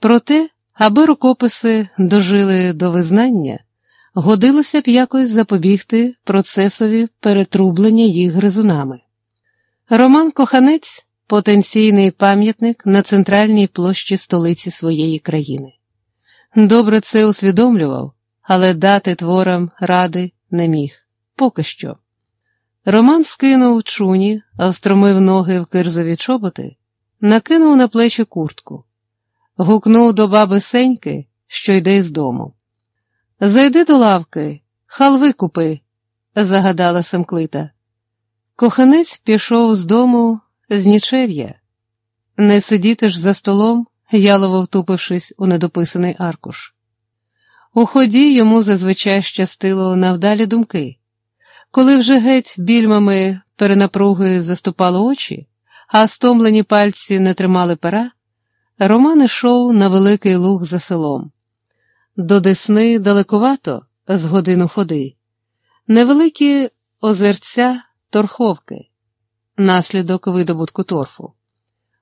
Проте, аби рукописи дожили до визнання, годилося б якось запобігти процесові перетрублення їх гризунами. Роман Коханець потенційний пам'ятник на центральній площі столиці своєї країни. Добре це усвідомлював, але дати творам ради не міг поки що. Роман скинув чуні, а встромив ноги в кирзові чоботи, накинув на плечі куртку, гукнув до баби Сеньки, що йде з дому. Зайди до лавки, халви купи, загадала Семклита. Коханець пішов з дому з нічев'я. Не сидіти ж за столом, ялово втупившись у недописаний аркуш. У ході йому зазвичай щастило на вдалі думки. Коли вже геть більмами перенапруги заступало очі, а стомлені пальці не тримали пера, Роман ішов на великий луг за селом. До Десни далекувато з годину ходи, невеликі озерця торховки, наслідок видобутку торфу,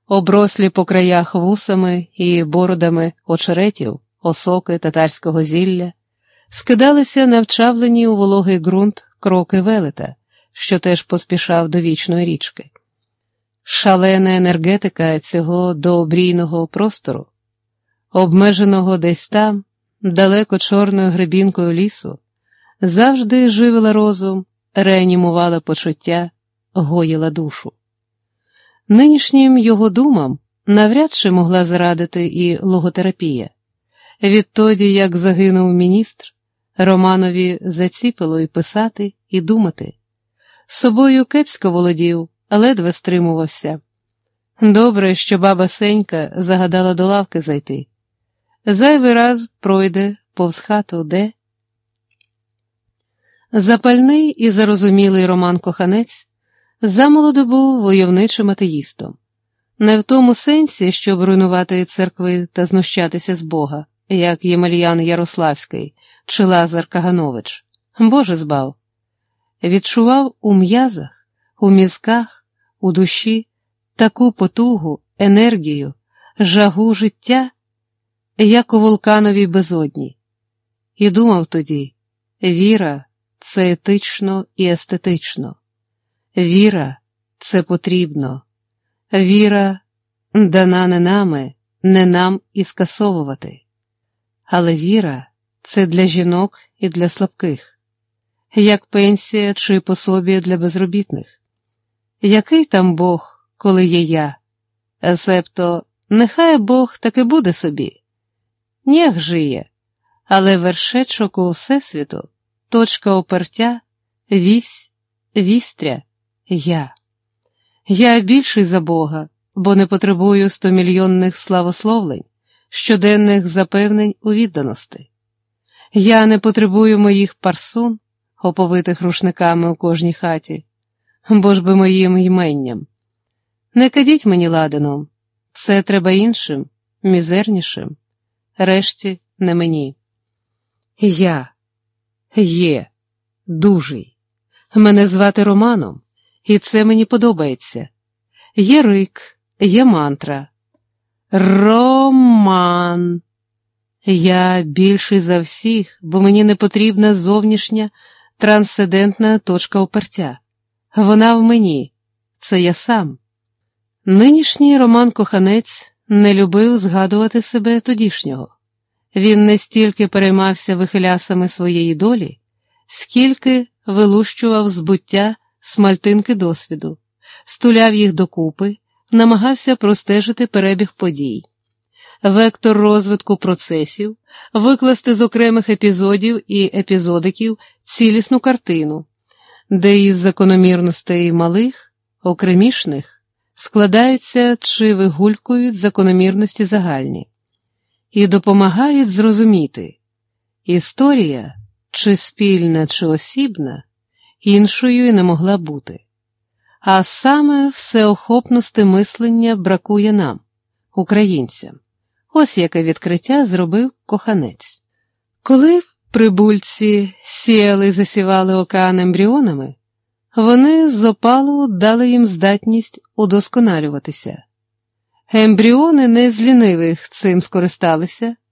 оброслі по краях вусами і бородами очеретів, осоки татарського зілля, скидалися на вчавлені у вологий ґрунт кроки велета, що теж поспішав до вічної річки. Шалена енергетика цього дообрійного простору, обмеженого десь там, далеко чорною гребінкою лісу, завжди живила розум, реанімувала почуття, гоїла душу. Нинішнім його думам навряд чи могла зарадити і логотерапія. Відтоді, як загинув міністр, Романові заціпило і писати, і думати. Собою кепсько володів, ледве стримувався. Добре, що баба Сенька загадала до лавки зайти. Зайвий раз пройде повз хату, де. Запальний і зарозумілий Роман Коханець замолоду був войовничим атеїстом, не в тому сенсі, щоб руйнувати церкви та знущатися з Бога, як Ємельян Ярославський чи Лазар Каганович, Боже збав, відчував у м'язах, у мізках, у душі таку потугу, енергію, жагу життя, як у вулкановій безодні, і думав тоді: віра це етично і естетично, віра це потрібно, віра дана не нами, не нам і скасовувати, але віра це для жінок і для слабких, як пенсія чи пособі для безробітних. Який там Бог, коли є я? Себто, нехай Бог таки буде собі. Нєх жиє, але вершечок у Всесвіту, точка опертя, вісь, вістря, я. Я більший за Бога, бо не потребую стомільйонних славословлень, щоденних запевнень у відданості. Я не потребую моїх парсун, оповитих рушниками у кожній хаті, бо ж би моїм йменням. Не кадіть мені ладаном, це треба іншим, мізернішим, решті не мені. Я є дужий. Мене звати Романом, і це мені подобається. Є рик, є мантра. Роман. Я більший за всіх, бо мені не потрібна зовнішня трансцендентна точка опертя. Вона в мені, це я сам. Нинішній Роман Коханець не любив згадувати себе тодішнього. Він не стільки переймався вихилясами своєї долі, скільки вилущував збуття смальтинки досвіду, стуляв їх докупи, намагався простежити перебіг подій вектор розвитку процесів, викласти з окремих епізодів і епізодиків цілісну картину, де із закономірностей малих, окремішних, складаються чи вигулькують закономірності загальні, і допомагають зрозуміти історія, чи спільна, чи осібна, іншою і не могла бути. А саме всеохопності мислення бракує нам, українцям. Ось яке відкриття зробив коханець. Коли прибульці сіяли і засівали океан ембріонами, вони з опалу дали їм здатність удосконалюватися. Ембріони не з лінивих цим скористалися